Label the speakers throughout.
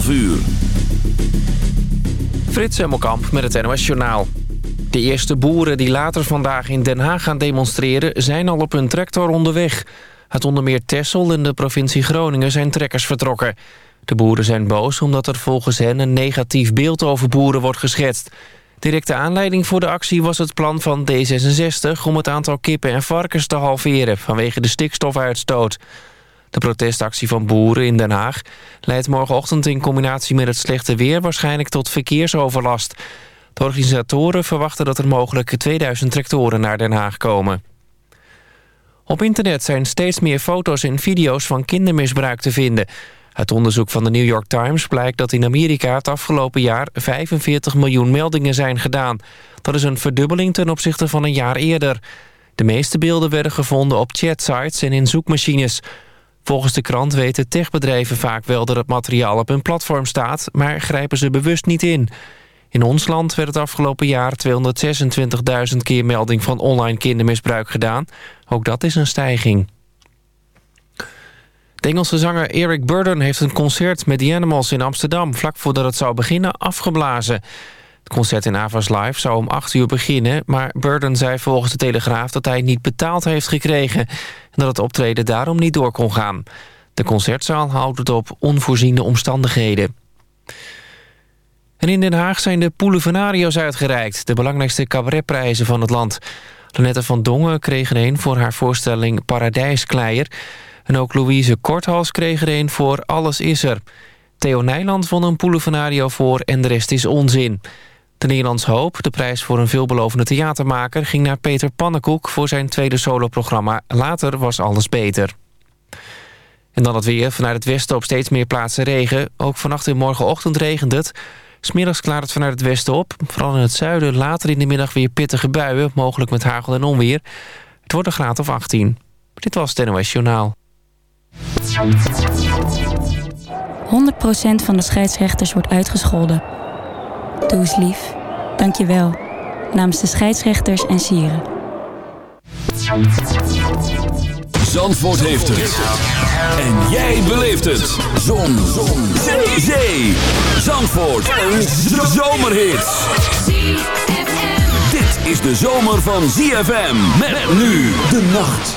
Speaker 1: 12 uur.
Speaker 2: Frits Hemmelkamp met het NOS Journaal. De eerste boeren die later vandaag in Den Haag gaan demonstreren... zijn al op hun tractor onderweg. Het onder meer Texel en de provincie Groningen zijn trekkers vertrokken. De boeren zijn boos omdat er volgens hen een negatief beeld over boeren wordt geschetst. Directe aanleiding voor de actie was het plan van D66... om het aantal kippen en varkens te halveren vanwege de stikstofuitstoot. De protestactie van boeren in Den Haag leidt morgenochtend in combinatie met het slechte weer waarschijnlijk tot verkeersoverlast. De organisatoren verwachten dat er mogelijk 2000 tractoren naar Den Haag komen. Op internet zijn steeds meer foto's en video's van kindermisbruik te vinden. Uit onderzoek van de New York Times blijkt dat in Amerika het afgelopen jaar 45 miljoen meldingen zijn gedaan. Dat is een verdubbeling ten opzichte van een jaar eerder. De meeste beelden werden gevonden op chatsites en in zoekmachines. Volgens de krant weten techbedrijven vaak wel dat het materiaal op hun platform staat... maar grijpen ze bewust niet in. In ons land werd het afgelopen jaar 226.000 keer melding van online kindermisbruik gedaan. Ook dat is een stijging. De Engelse zanger Eric Burden heeft een concert met The Animals in Amsterdam... vlak voordat het zou beginnen afgeblazen. Concert in Avas Live zou om 8 uur beginnen... maar Burden zei volgens de Telegraaf dat hij niet betaald heeft gekregen... en dat het optreden daarom niet door kon gaan. De concertzaal houdt het op onvoorziene omstandigheden. En in Den Haag zijn de Poelevenario's uitgereikt... de belangrijkste cabaretprijzen van het land. Lanette van Dongen kreeg er een voor haar voorstelling Paradijskleier... En ook Louise Korthals kreeg er een voor Alles is er. Theo Nijland won een Poelevenario voor En de rest is onzin. De Nederlands Hoop, de prijs voor een veelbelovende theatermaker... ging naar Peter Pannenkoek voor zijn tweede soloprogramma Later was alles beter. En dan het weer. Vanuit het westen op steeds meer plaatsen regen. Ook vannacht en morgenochtend regent het. Smiddags klaart het vanuit het westen op. Vooral in het zuiden later in de middag weer pittige buien... mogelijk met hagel en onweer. Het wordt een graad of 18. Dit was het NOS Journaal.
Speaker 3: 100% van de scheidsrechters wordt uitgescholden. Doe eens lief. Dank je wel. Namens de scheidsrechters en sieren.
Speaker 1: Zandvoort heeft het. En jij beleeft het. Zon. Zon. Zee. Zee. Zandvoort. Een zomerhit. Dit is de zomer van ZFM. Met nu de nacht.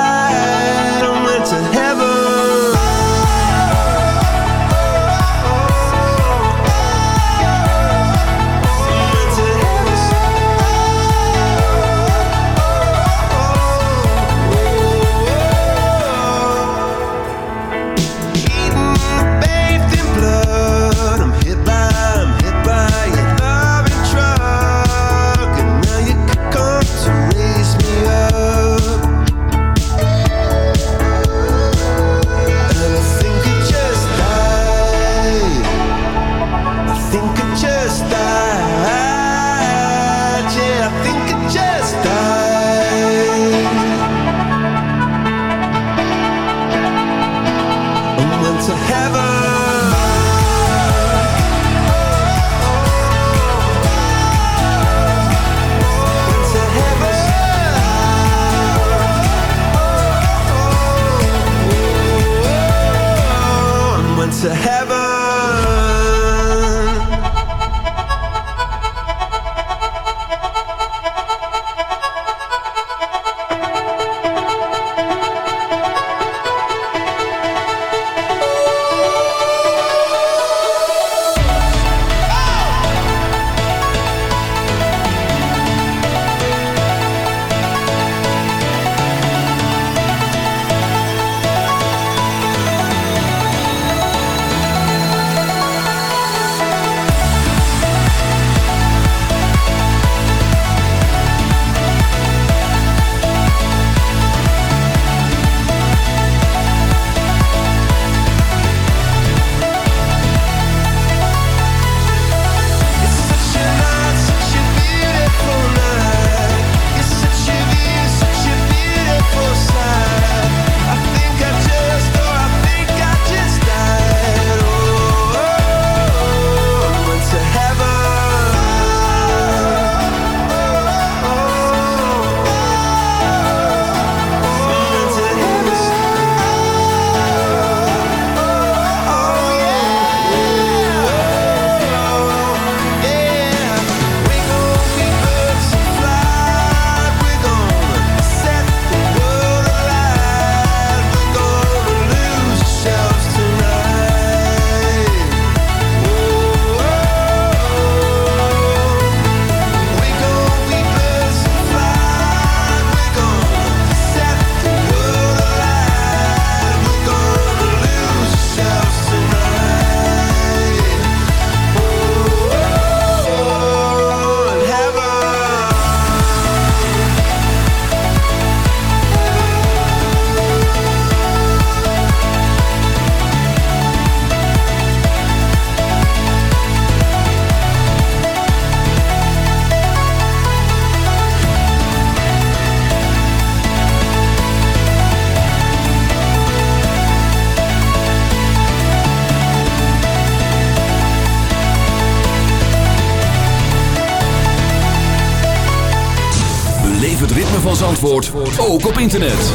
Speaker 4: ook op internet.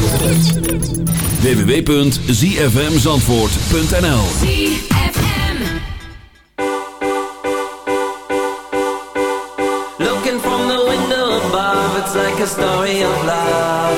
Speaker 4: www.zfmzandvoort.nl
Speaker 5: Looking from the window above, it's like a story of love.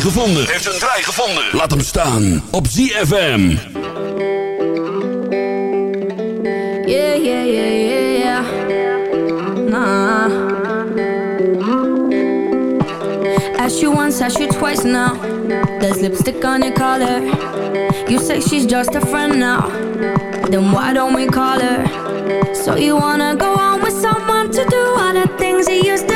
Speaker 1: gevonden. Heeft een draai gevonden. Laat hem staan op ZFM.
Speaker 6: Yeah, yeah, yeah, yeah, yeah. Nah. Ask you once, ask you twice now. There's lipstick on your collar. You say she's just a friend now. Then why don't we call her? So you wanna go on with someone to do all the things you used to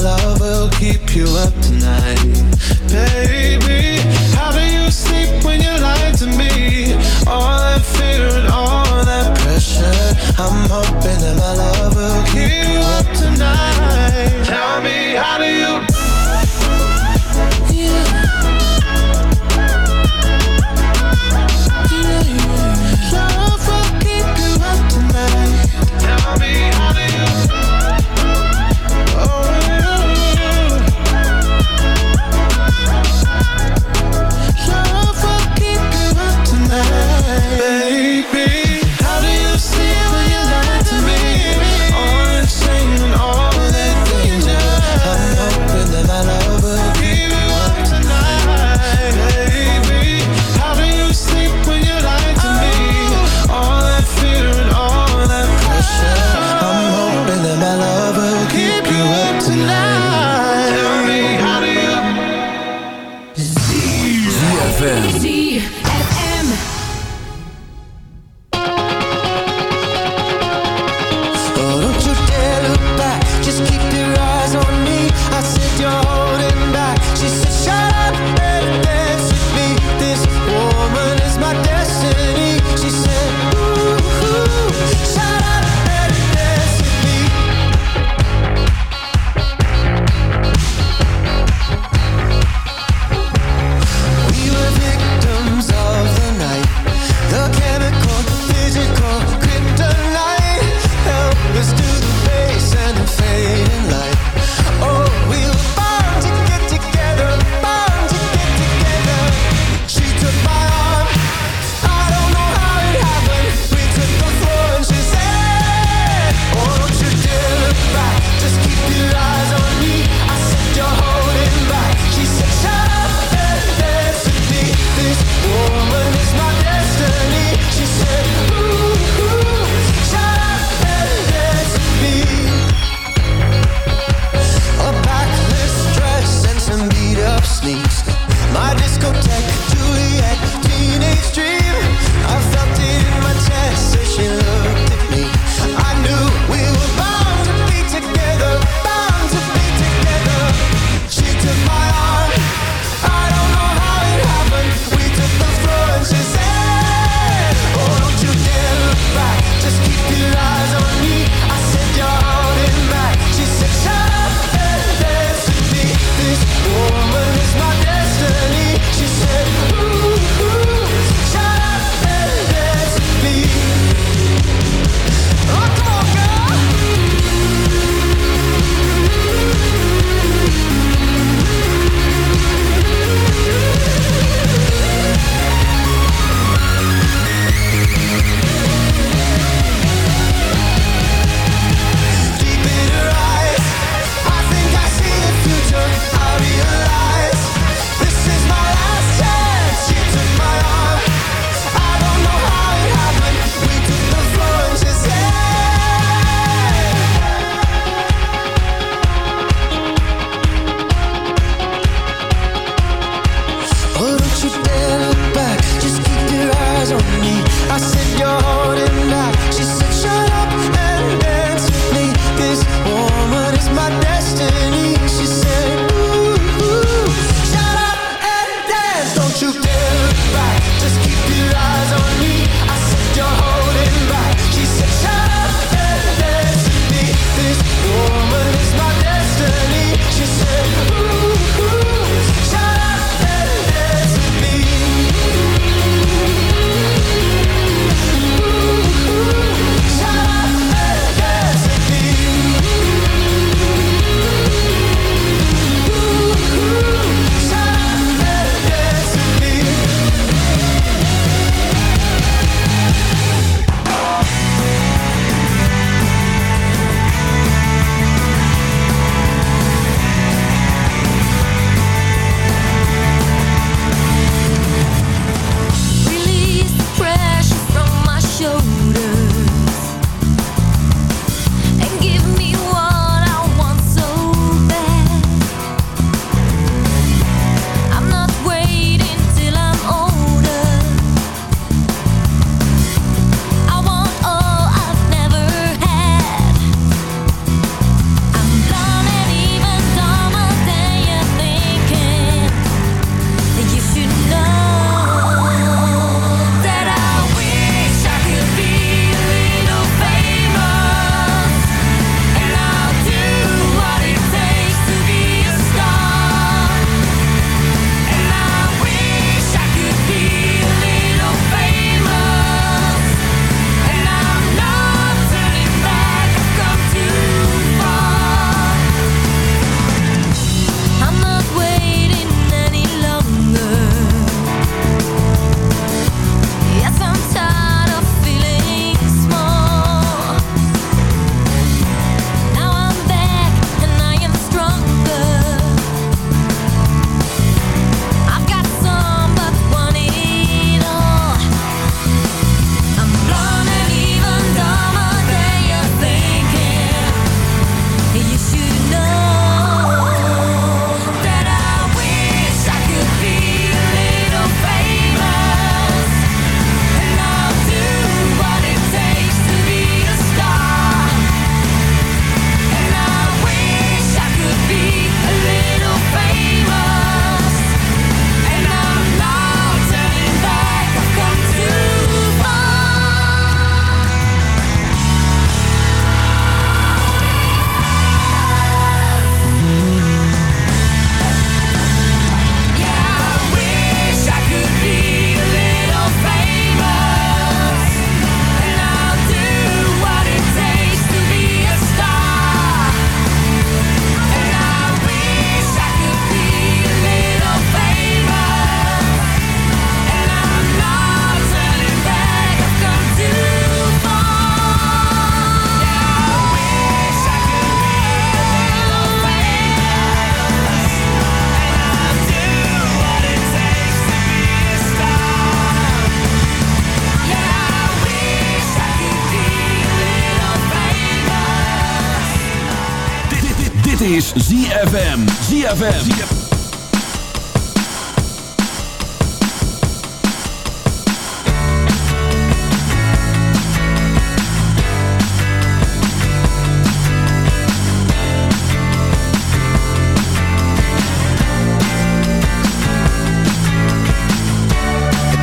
Speaker 7: la Just keep your eyes on me. I
Speaker 1: said your heart.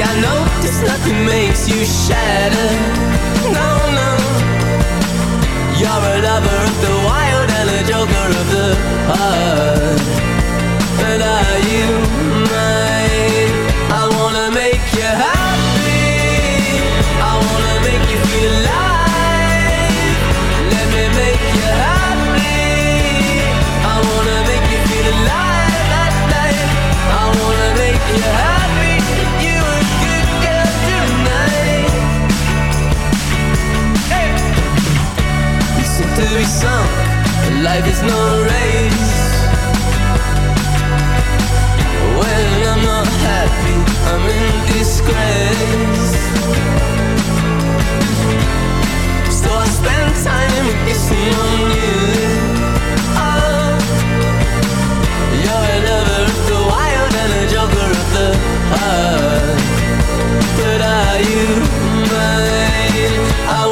Speaker 5: I know this nothing makes you shatter. No, no. You're a lover of the wild and a joker of the heart. But are you mine? I wanna make you happy. I wanna make you feel alive. To be sunk. Life is no race. When I'm not happy, I'm in disgrace. So I spend time kissing on you. Oh, you're a lover of the wild and a joker of the heart. But are you mine? I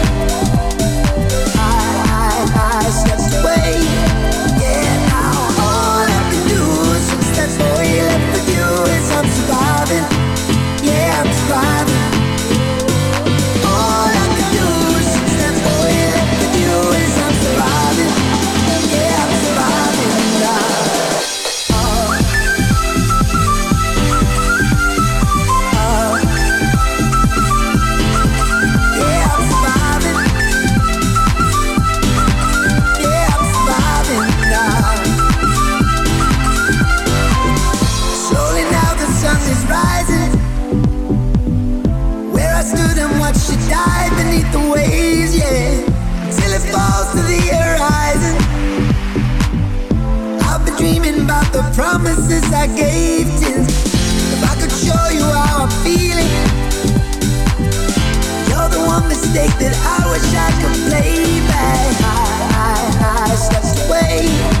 Speaker 8: Promises I gave till. If I could show you how I'm feeling. You're the one mistake that I wish I could play back. I, I, I stepped away.